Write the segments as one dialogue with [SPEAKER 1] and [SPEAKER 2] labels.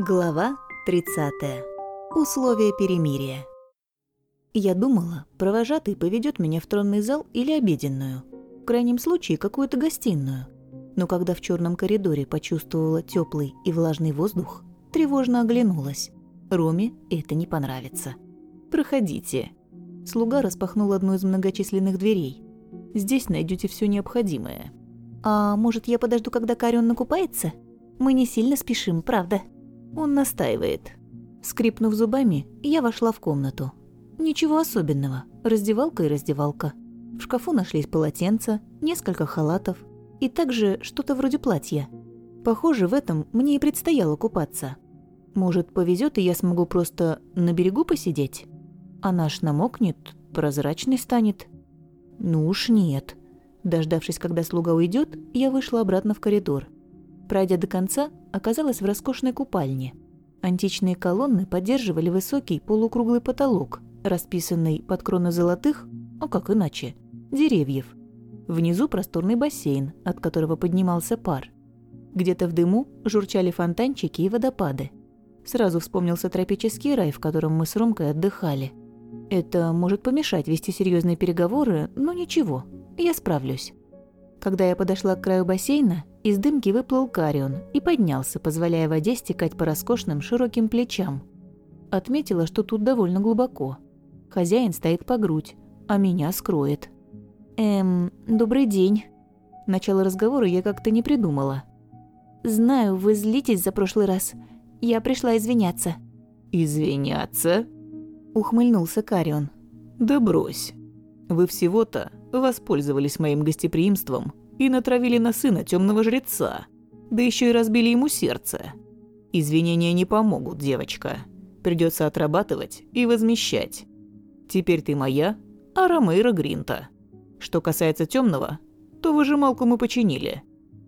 [SPEAKER 1] Глава 30. Условия перемирия. Я думала, провожатый поведет меня в тронный зал или обеденную, в крайнем случае какую-то гостиную. Но когда в черном коридоре почувствовала теплый и влажный воздух, тревожно оглянулась. Роме это не понравится. «Проходите». Слуга распахнул одну из многочисленных дверей. «Здесь найдете все необходимое».
[SPEAKER 2] «А может, я подожду, когда Карен накупается? Мы не сильно спешим, правда?»
[SPEAKER 1] Он настаивает. Скрипнув зубами, я вошла в комнату. Ничего особенного. Раздевалка и раздевалка. В шкафу нашлись полотенца, несколько халатов и также что-то вроде платья. Похоже, в этом мне и предстояло купаться. Может, повезет, и я смогу просто на берегу посидеть? А наш намокнет, прозрачный станет. Ну уж нет. Дождавшись, когда слуга уйдет, я вышла обратно в коридор. Пройдя до конца, оказалась в роскошной купальне. Античные колонны поддерживали высокий полукруглый потолок, расписанный под кроны золотых, а как иначе, деревьев. Внизу просторный бассейн, от которого поднимался пар. Где-то в дыму журчали фонтанчики и водопады. Сразу вспомнился тропический рай, в котором мы с Ромкой отдыхали. Это может помешать вести серьезные переговоры, но ничего, я справлюсь. Когда я подошла к краю бассейна, из дымки выплыл Карион и поднялся, позволяя воде стекать по роскошным широким плечам. Отметила, что тут довольно глубоко. Хозяин стоит по грудь, а меня скроет. «Эм, добрый день». Начало разговора я как-то не придумала.
[SPEAKER 2] «Знаю, вы злитесь за прошлый раз. Я пришла извиняться».
[SPEAKER 3] «Извиняться?»
[SPEAKER 1] Ухмыльнулся Карион.
[SPEAKER 3] «Да брось. Вы всего-то воспользовались моим гостеприимством и натравили на сына темного жреца, да еще и разбили ему сердце. Извинения не помогут, девочка. Придется отрабатывать и возмещать. Теперь ты моя, а Ромейра Гринта. Что касается темного, то выжималку мы починили.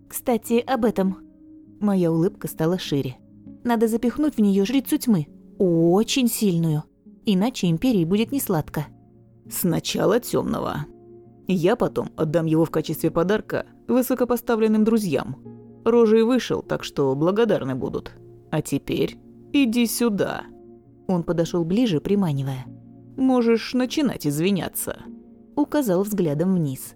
[SPEAKER 2] Кстати, об этом.
[SPEAKER 1] Моя улыбка стала шире. Надо запихнуть в нее жрицу тьмы. Очень сильную. Иначе империи будет несладко.
[SPEAKER 3] Сначала темного. Я потом отдам его в качестве подарка высокопоставленным друзьям. Рожей вышел, так что благодарны будут. А теперь иди сюда».
[SPEAKER 1] Он подошел ближе, приманивая.
[SPEAKER 3] «Можешь начинать извиняться».
[SPEAKER 1] Указал взглядом вниз.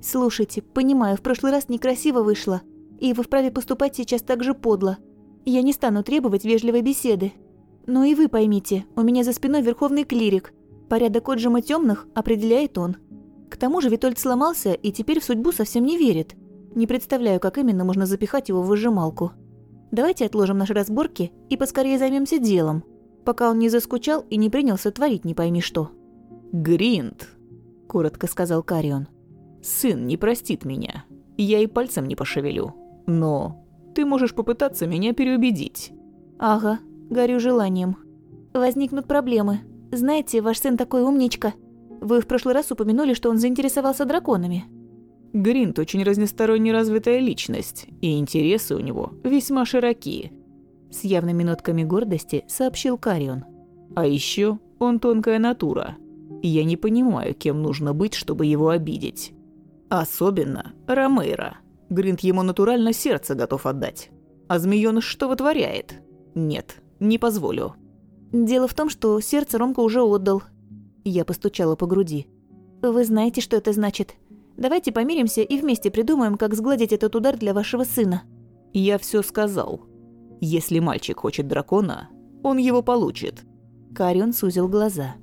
[SPEAKER 2] «Слушайте, понимаю, в прошлый раз некрасиво вышло, и вы вправе поступать сейчас так же подло. Я не стану требовать вежливой беседы. Но и вы поймите, у меня за спиной верховный клирик. Порядок отжима темных определяет он. К тому же Витольд сломался и теперь в судьбу совсем не верит. Не представляю, как именно можно запихать его в выжималку. Давайте отложим наши разборки и поскорее займемся делом, пока он не заскучал и не принялся творить не пойми что.
[SPEAKER 3] «Гринд», – коротко сказал Карион. «Сын не простит меня. Я и пальцем не пошевелю. Но ты можешь попытаться меня переубедить».
[SPEAKER 2] «Ага, горю желанием. Возникнут проблемы. Знаете, ваш сын такой умничка. Вы в прошлый раз упомянули, что он заинтересовался драконами.
[SPEAKER 3] Гринт очень разносторонне развитая личность, и интересы у него весьма широкие.
[SPEAKER 1] С явными нотками гордости сообщил Карион.
[SPEAKER 3] А еще он тонкая натура. Я не понимаю, кем нужно быть, чтобы его обидеть. Особенно Ромейро. Гринт ему натурально сердце готов отдать. А змеёныш что вытворяет? Нет, не позволю.
[SPEAKER 2] Дело в том, что сердце Ромка уже отдал,
[SPEAKER 1] я постучала по груди.
[SPEAKER 2] «Вы знаете, что это значит. Давайте помиримся и вместе придумаем, как сгладить этот удар для вашего сына».
[SPEAKER 3] «Я все сказал. Если мальчик хочет дракона, он его получит».
[SPEAKER 1] Карион сузил глаза.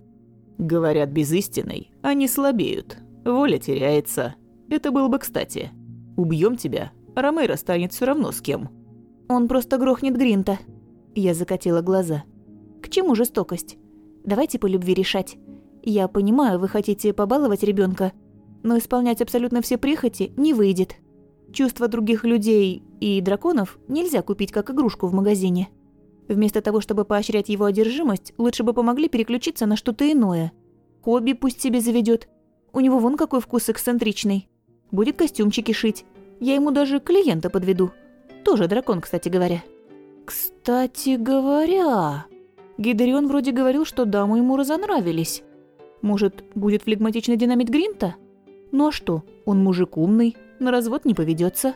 [SPEAKER 3] «Говорят, без истины они слабеют. Воля теряется. Это было бы кстати. Убьем тебя, Ромейро станет все равно с кем».
[SPEAKER 2] «Он просто грохнет Гринта».
[SPEAKER 1] Я закатила глаза.
[SPEAKER 2] «К чему жестокость? Давайте по любви решать. Я понимаю, вы хотите побаловать ребенка, но исполнять абсолютно все прихоти не выйдет. Чувства других людей и драконов нельзя купить как игрушку в магазине. Вместо того, чтобы поощрять его одержимость, лучше бы помогли переключиться на что-то иное. Хобби пусть себе заведет. У него вон какой вкус эксцентричный. Будет костюмчики шить. Я ему даже клиента подведу. Тоже дракон, кстати говоря. Кстати говоря... Гидерион вроде говорил, что дамы ему разонравились. Может, будет флегматичный динамит Гринта? Ну а что, он мужик умный, на развод не поведется.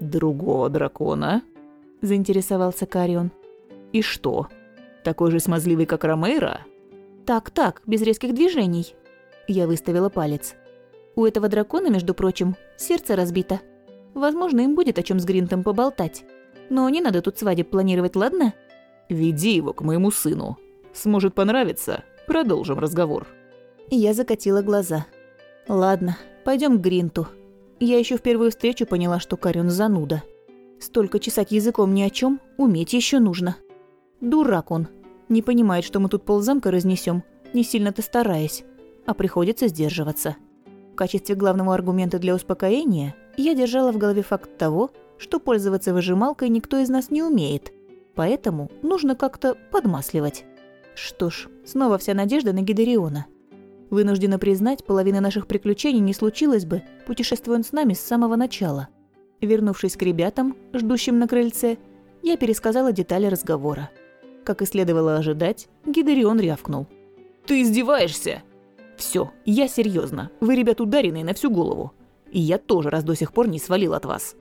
[SPEAKER 3] «Другого дракона?»
[SPEAKER 1] – заинтересовался Карион.
[SPEAKER 3] И что? Такой же смазливый, как Ромейро?
[SPEAKER 2] Так-так, без резких движений. Я выставила палец. У этого дракона, между прочим, сердце разбито. Возможно, им будет о чем с Гринтом поболтать. Но не надо тут свадеб планировать, ладно?
[SPEAKER 3] Веди его к моему сыну. Сможет понравиться. Продолжим разговор.
[SPEAKER 2] Я закатила глаза. Ладно, пойдем к Гринту. Я еще в первую встречу поняла, что Карен зануда. Столько чесать языком ни о чем, уметь еще нужно. Дурак он. Не понимает, что мы тут ползамка разнесем, не сильно-то стараясь, а приходится сдерживаться. В качестве главного аргумента для успокоения я держала в голове факт того, что пользоваться выжималкой никто из нас не умеет, поэтому нужно как-то подмасливать. Что ж, снова вся надежда на Гидериона. Вынуждена признать, половина наших приключений не случилось бы, путешествуя он с нами с самого начала. Вернувшись к ребятам, ждущим на крыльце, я пересказала детали разговора. Как и следовало ожидать, Гидерион рявкнул.
[SPEAKER 3] «Ты издеваешься?» Все, я серьезно. Вы, ребят, ударенные на всю голову. И я тоже раз до сих пор не свалил от вас».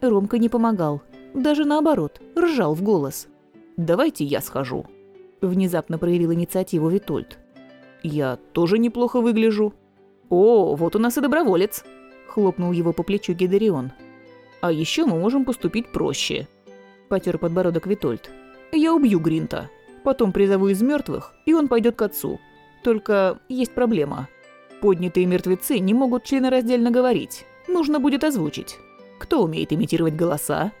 [SPEAKER 2] Ромка не помогал. Даже наоборот, ржал в голос.
[SPEAKER 3] «Давайте я схожу». Внезапно проявил инициативу Витольд. «Я тоже неплохо выгляжу». «О, вот у нас и доброволец», – хлопнул его по плечу Гидерион. «А еще мы можем поступить проще», – потер подбородок Витольд. «Я убью Гринта, потом призову из мертвых, и он пойдет к отцу. Только есть проблема. Поднятые мертвецы не могут членораздельно говорить. Нужно будет озвучить. Кто умеет имитировать голоса?»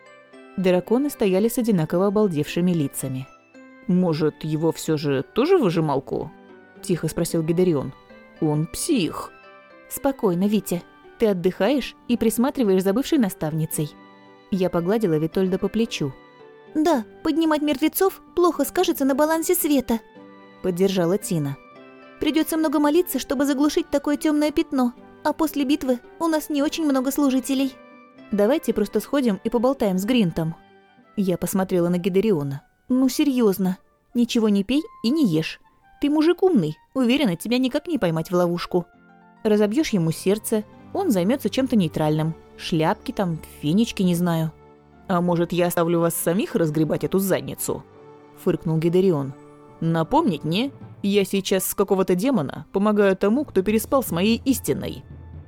[SPEAKER 2] Драконы стояли с одинаково обалдевшими лицами.
[SPEAKER 3] «Может, его все же тоже выжималку?» – тихо спросил Гидерион. «Он псих».
[SPEAKER 2] «Спокойно, Витя. Ты отдыхаешь и присматриваешь за бывшей наставницей». Я погладила Витольда по плечу. «Да, поднимать мертвецов плохо скажется на балансе света», – поддержала Тина. Придется много молиться, чтобы заглушить такое темное пятно. А после битвы у нас не очень много служителей. Давайте просто сходим и поболтаем с Гринтом. Я посмотрела на Гидериона. Ну серьезно, ничего не пей и не ешь. Ты мужик умный, уверена, тебя никак не поймать в ловушку. Разобьешь ему сердце, он займется чем-то нейтральным. Шляпки там, финички, не знаю.
[SPEAKER 3] А может, я оставлю вас самих разгребать эту задницу? Фыркнул Гидерион. Напомнить не? Я сейчас с какого-то демона помогаю тому, кто переспал с моей истинной.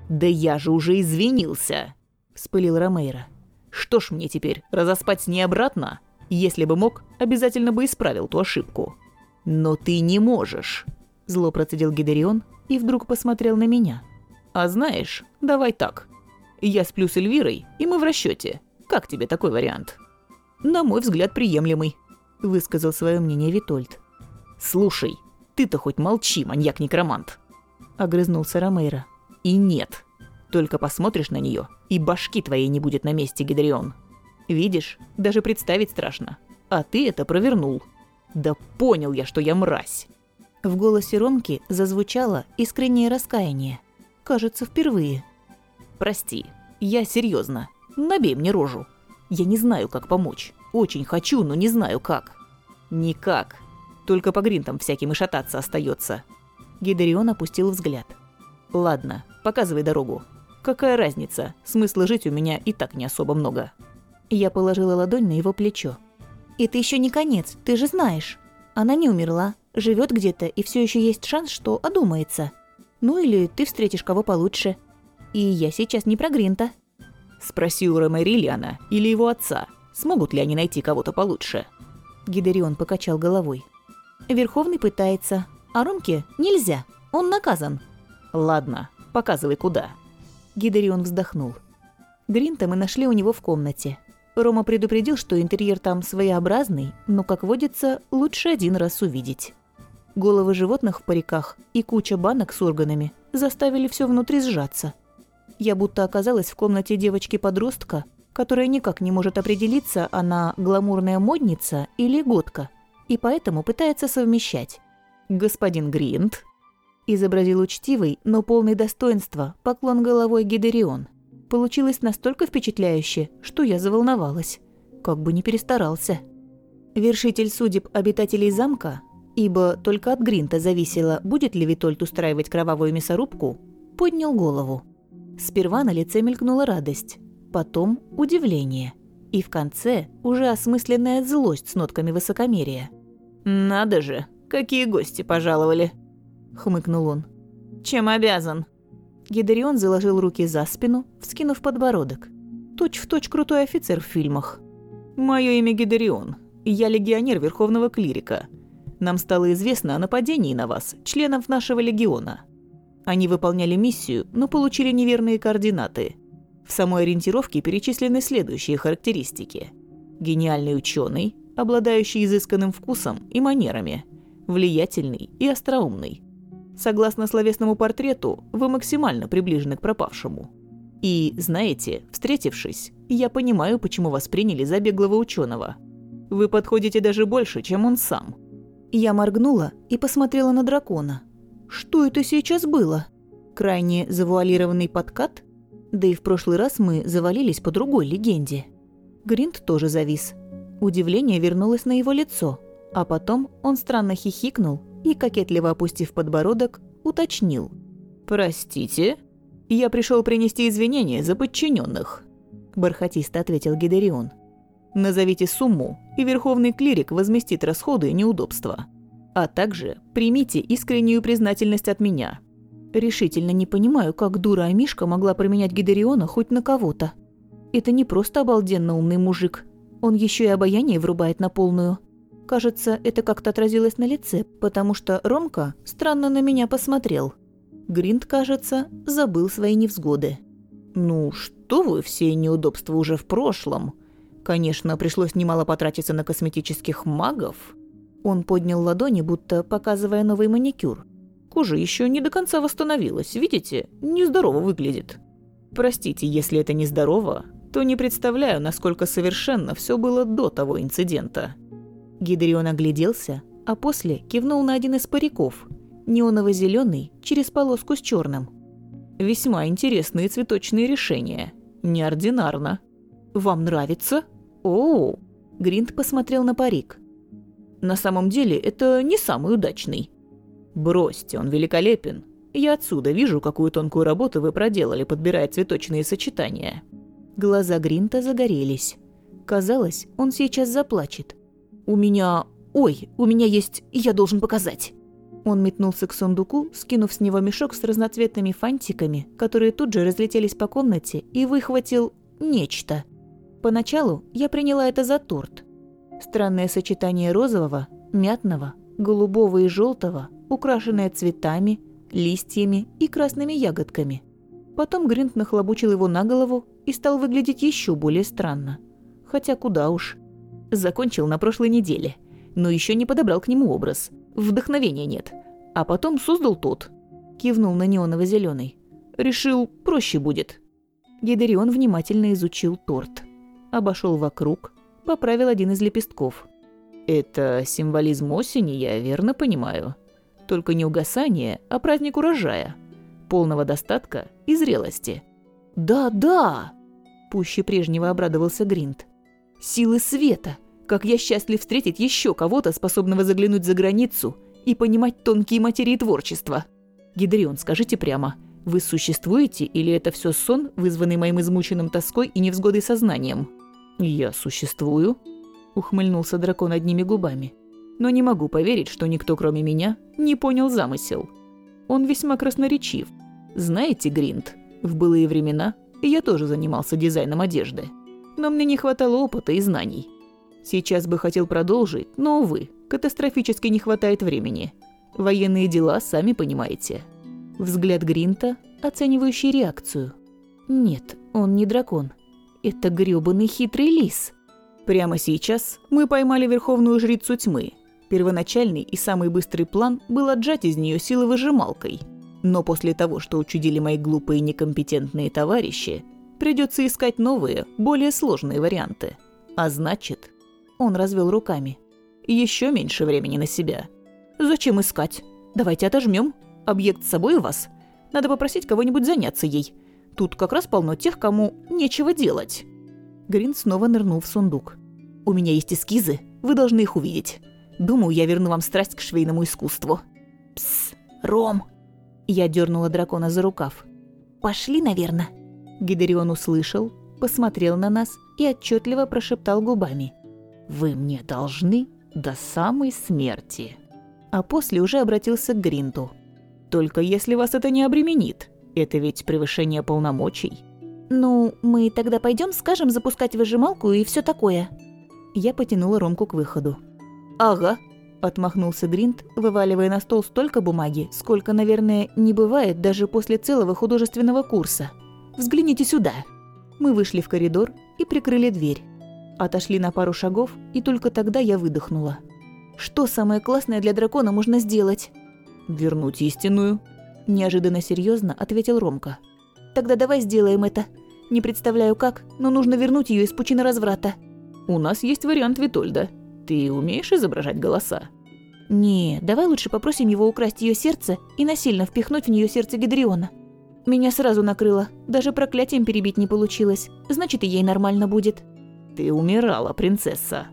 [SPEAKER 3] Да я же уже извинился, вспылил Ромейро. Что ж мне теперь, разоспать с ней обратно? Если бы мог, обязательно бы исправил ту ошибку. Но ты не можешь, зло процедил Гидерион и вдруг посмотрел на меня. А знаешь, давай так. Я сплю с Эльвирой, и мы в расчете. Как тебе такой вариант? На мой взгляд, приемлемый, высказал свое мнение Витольд. Слушай, ты-то хоть молчи, маньяк-некромант!» Огрызнулся Ромейро. «И нет. Только посмотришь на нее, и башки твоей не будет на месте, Гидрион. Видишь, даже представить страшно. А ты это провернул. Да понял я, что я мразь!»
[SPEAKER 2] В голосе Ромки зазвучало искреннее раскаяние. Кажется, впервые.
[SPEAKER 3] «Прости, я серьезно. Набей мне рожу. Я не знаю, как помочь. Очень хочу, но не знаю, как». «Никак. Только по гринтам всяким и шататься остается. Гидерион опустил взгляд. «Ладно, показывай дорогу. Какая разница? Смысла жить у меня и так не особо много».
[SPEAKER 2] Я положила ладонь на его плечо. «Это еще не конец, ты же знаешь. Она не умерла, живет где-то, и все еще есть шанс, что одумается. Ну или ты встретишь кого получше. И я сейчас не про Гринта».
[SPEAKER 3] Спроси у Ромерилиана или его отца, смогут ли они найти кого-то получше.
[SPEAKER 2] Гидерион покачал головой. Верховный пытается, а Ромке нельзя, он наказан.
[SPEAKER 3] Ладно, показывай куда.
[SPEAKER 2] Гидерион вздохнул. Гринта мы нашли у него в комнате. Рома предупредил, что интерьер там своеобразный, но, как водится, лучше один раз увидеть. Головы животных в париках и куча банок с органами заставили все внутри сжаться. Я будто оказалась в комнате девочки-подростка, которая никак не может определиться, она гламурная модница или годка и поэтому пытается совмещать.
[SPEAKER 3] «Господин Гринт», –
[SPEAKER 2] изобразил учтивый, но полный достоинства, поклон головой Гидерион. Получилось настолько впечатляюще, что я заволновалась. Как бы не перестарался. Вершитель судеб обитателей замка, ибо только от Гринта зависело, будет ли Витольд устраивать кровавую мясорубку, поднял голову. Сперва на лице мелькнула радость, потом удивление.
[SPEAKER 1] И в конце уже осмысленная злость с нотками высокомерия.
[SPEAKER 3] «Надо же, какие гости пожаловали!» — хмыкнул он. «Чем обязан?»
[SPEAKER 1] Гидерион заложил руки за спину, вскинув подбородок. Точь в точь крутой офицер в фильмах.
[SPEAKER 3] «Мое имя Гидерион. Я легионер Верховного Клирика. Нам стало известно о нападении на вас, членов нашего легиона. Они выполняли миссию, но получили неверные координаты. В самой ориентировке перечислены следующие характеристики. Гениальный ученый, обладающий изысканным вкусом и манерами, влиятельный и остроумный. Согласно словесному портрету, вы максимально приближены к пропавшему. И, знаете, встретившись, я понимаю, почему вас приняли за беглого ученого. Вы подходите даже больше, чем он сам.
[SPEAKER 1] Я моргнула и посмотрела на дракона. Что это сейчас было? Крайне завуалированный подкат? Да и в прошлый раз мы завалились по другой легенде. Гринт тоже завис. Удивление вернулось на его лицо, а потом он странно хихикнул и, кокетливо опустив подбородок, уточнил.
[SPEAKER 3] «Простите, я пришел принести извинения за подчиненных», – бархатисто ответил Гидерион. «Назовите сумму, и верховный клирик возместит расходы и неудобства. А также примите искреннюю признательность от меня».
[SPEAKER 1] Решительно не понимаю, как дура Амишка могла променять Гидериона хоть на кого-то. Это не просто обалденно умный мужик. Он еще и обаяние врубает на полную. Кажется, это как-то отразилось на лице, потому что Ромка странно на меня посмотрел. Гринд, кажется, забыл свои невзгоды.
[SPEAKER 3] «Ну, что вы, все неудобства уже в прошлом. Конечно, пришлось немало потратиться на косметических магов».
[SPEAKER 1] Он поднял ладони, будто показывая новый маникюр.
[SPEAKER 3] Кожа еще не до конца восстановилась, видите? Нездорово выглядит. Простите, если это нездорово, то не представляю, насколько совершенно все было до того инцидента.
[SPEAKER 1] Гидрион огляделся, а после кивнул на один из париков, неоново-зеленый, через полоску с черным.
[SPEAKER 3] Весьма интересные цветочные решения. Неординарно. Вам нравится? О,
[SPEAKER 1] Гринт посмотрел на парик.
[SPEAKER 3] На самом деле, это не самый удачный. Бросьте, он великолепен. Я отсюда вижу, какую тонкую работу вы проделали, подбирая цветочные сочетания.
[SPEAKER 1] Глаза Гринта загорелись. Казалось, он сейчас заплачет.
[SPEAKER 3] У меня... Ой, у меня есть... Я должен показать.
[SPEAKER 1] Он метнулся к сундуку, скинув с него мешок с разноцветными фантиками, которые тут же разлетелись по комнате, и выхватил нечто. Поначалу я приняла это за торт. Странное сочетание розового, мятного, голубого и желтого, украшенное цветами, листьями и красными ягодками. Потом Гринт нахлобучил его на голову и стал выглядеть еще более странно. Хотя куда уж. Закончил на прошлой неделе, но еще не подобрал к нему образ. Вдохновения нет. А потом создал тот. Кивнул на неоново-зеленый. Решил, проще будет. Гидерион внимательно изучил торт. Обошел вокруг, поправил один из лепестков.
[SPEAKER 3] «Это символизм осени, я верно понимаю?» Только не угасание, а праздник урожая. Полного достатка и зрелости.
[SPEAKER 1] «Да, да!» Пуще прежнего обрадовался Гринт. «Силы света! Как я счастлив встретить еще кого-то, способного заглянуть за границу и понимать тонкие материи творчества. Гидрион, скажите прямо, вы существуете или это все сон, вызванный моим измученным тоской и невзгодой сознанием?»
[SPEAKER 3] «Я существую», — ухмыльнулся дракон одними губами но не могу поверить, что никто, кроме меня, не понял замысел. Он весьма красноречив. Знаете, Гринт, в былые времена я тоже занимался дизайном одежды. Но мне не хватало опыта и знаний. Сейчас бы хотел продолжить, но, увы, катастрофически не хватает времени. Военные дела, сами понимаете.
[SPEAKER 1] Взгляд Гринта, оценивающий реакцию. Нет, он не дракон. Это грёбаный хитрый лис.
[SPEAKER 3] Прямо сейчас мы поймали Верховную Жрицу Тьмы, Первоначальный и самый быстрый план был отжать из нее силы выжималкой. Но после того, что учудили мои глупые некомпетентные товарищи, придется искать новые, более сложные варианты. А значит, он развел руками. Еще меньше времени на себя. Зачем искать? Давайте отожмем. Объект с собой у вас? Надо попросить кого-нибудь заняться ей. Тут как раз полно тех, кому нечего делать. Грин снова нырнул в сундук. У меня есть эскизы, вы должны их увидеть. Думаю, я верну вам страсть к швейному искусству.
[SPEAKER 1] Пс, Ром. Я дернула дракона за рукав. Пошли, наверное.
[SPEAKER 3] Гидерион услышал,
[SPEAKER 1] посмотрел на нас и отчетливо прошептал губами. «Вы мне должны до самой смерти». А после уже обратился к Гринту. «Только если вас это не обременит. Это ведь превышение полномочий».
[SPEAKER 2] «Ну, мы тогда пойдем, скажем, запускать выжималку и все такое».
[SPEAKER 1] Я потянула Ромку к выходу. «Ага», – отмахнулся Гринт, вываливая на стол столько бумаги, сколько, наверное, не бывает даже после целого художественного курса. «Взгляните сюда». Мы вышли в коридор и прикрыли дверь. Отошли на пару шагов, и только тогда я выдохнула. «Что самое классное для дракона можно сделать?» «Вернуть истинную», – неожиданно серьезно ответил Ромка.
[SPEAKER 2] «Тогда давай сделаем это. Не представляю как, но нужно вернуть ее из пучины разврата».
[SPEAKER 3] «У нас есть вариант Витольда. Ты умеешь изображать голоса?»
[SPEAKER 2] «Не, давай лучше попросим его украсть ее сердце и насильно впихнуть в нее сердце Гидриона. Меня сразу накрыло, даже проклятием перебить не получилось, значит и ей нормально будет».
[SPEAKER 3] «Ты умирала, принцесса».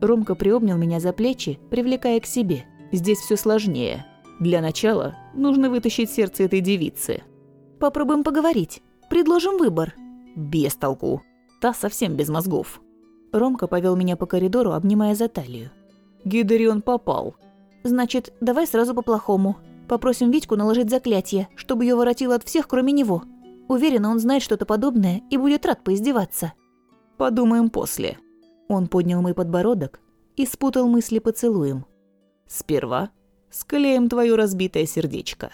[SPEAKER 3] Ромка приобнял меня за плечи, привлекая к себе. «Здесь все сложнее. Для начала нужно вытащить сердце этой девицы».
[SPEAKER 2] «Попробуем поговорить. Предложим выбор».
[SPEAKER 3] «Без толку. Та совсем без мозгов».
[SPEAKER 1] Ромка повел меня по коридору, обнимая за талию.
[SPEAKER 3] Гидерион попал.
[SPEAKER 2] «Значит, давай сразу по-плохому. Попросим Витьку наложить заклятие, чтобы ее воротило от всех, кроме него. Уверена, он знает что-то подобное и будет рад поиздеваться».
[SPEAKER 3] Подумаем после».
[SPEAKER 1] Он поднял мой подбородок и спутал мысли поцелуем.
[SPEAKER 3] «Сперва склеим твое разбитое сердечко».